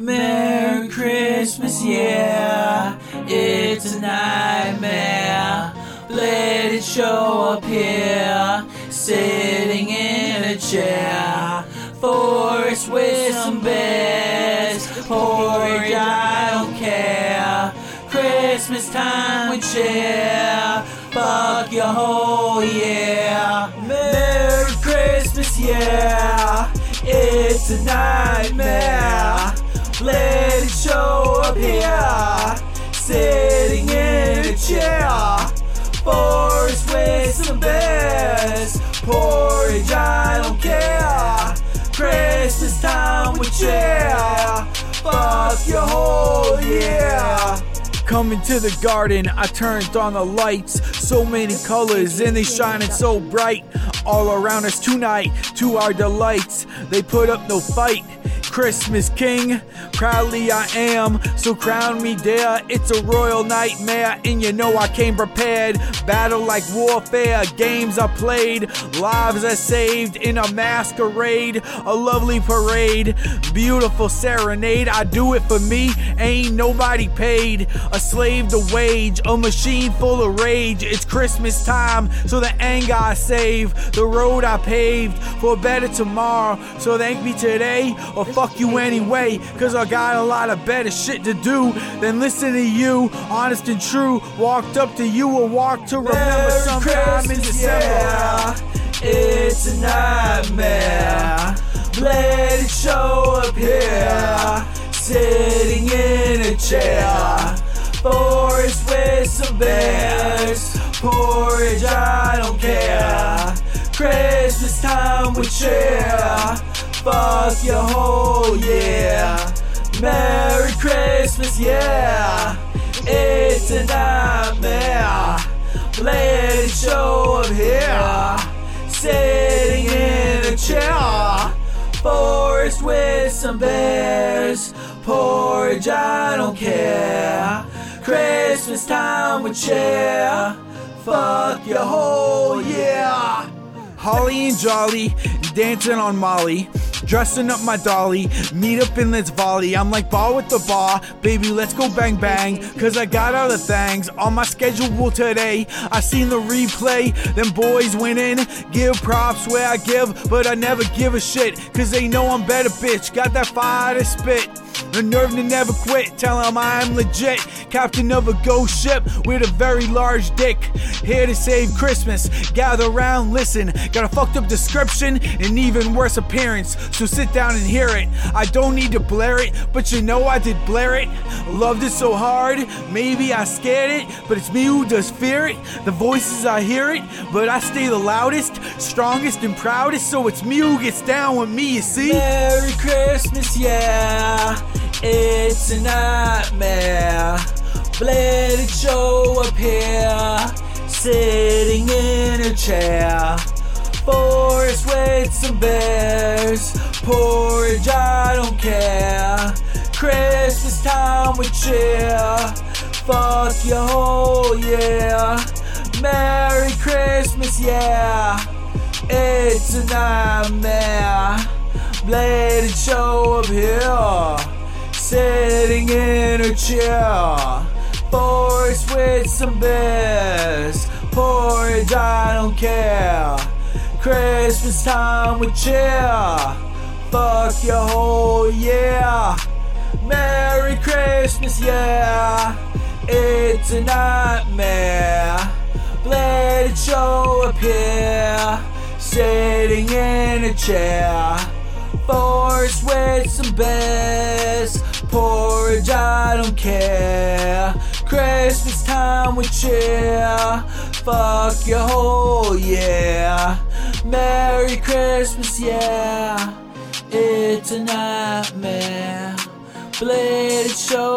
Merry Christmas, yeah, it's a nightmare. Let it show up here, sitting in a chair. Forest with some bears, porridge, I don't care. Christmas time we cheer, fuck your whole year. Merry Christmas, yeah, it's a nightmare. With some bears, porridge, I don't care. Christmas time we cheer, fuck your whole year. Coming to the garden, I turned on the lights. So many colors, and they shining so bright. All around us tonight, to our delights. They put up no fight. Christmas King, proudly I am. So crown me there. It's a royal nightmare, and you know I came prepared. Battle like warfare, games are played, lives are saved in a masquerade. A lovely parade, beautiful serenade. I do it for me, ain't nobody paid. A slave to wage, a machine full of rage. It's Christmas time, so the anger I save, the road I paved for a better tomorrow. So thank me today, or fuck you anyway, cause I got a lot of better shit to do than listen to you. Honest and true, walked up to you or walked to remember Merry sometime in Christmas, December. yeah, it's a nightmare. Let it show up here, sitting in a chair. Forest with some bears, porridge, I don't care. Christmas time we cheer, fuck your whole year. Merry Christmas, yeah, it's a nightmare. Let it show up here, sitting in a chair. Forest with some bears, porridge, I don't care. Christmas time we cheer, fuck your whole year. Holly and Jolly, dancing on Molly, dressing up my dolly, meet up in this volley. I'm like ball with the ball, baby, let's go bang bang. Cause I got other things on my schedule today. I seen the replay, them boys winning. Give props where I give, but I never give a shit. Cause they know I'm better, bitch. Got that fire to spit. The nerve to never quit, tell them I'm legit. Captain of a ghost ship with a very large dick. Here to save Christmas. Gather round, listen. Got a fucked up description and even worse appearance. So sit down and hear it. I don't need to blare it, but you know I did blare it. Loved it so hard, maybe I scared it, but it's me who does fear it. The voices I hear it, but I stay the loudest, strongest, and proudest. So it's me who gets down with me, you see? Merry Christmas, yeah, it's a nightmare. It show up here, sitting in a chair. Forest with some bears, porridge, I don't care. Christmas time we cheer, fuck your whole year. Merry Christmas, yeah, it's a nightmare. It show up here, sitting in a chair. Forest with some bears, porridge, I don't care. Christmas time we cheer, fuck your whole year. Merry Christmas, yeah, it's a nightmare. Let it show up here, sitting in a chair. Forest with some bears, porridge, I don't care. Christmas time we cheer, fuck your whole year. Merry Christmas, yeah, it's a nightmare. It show.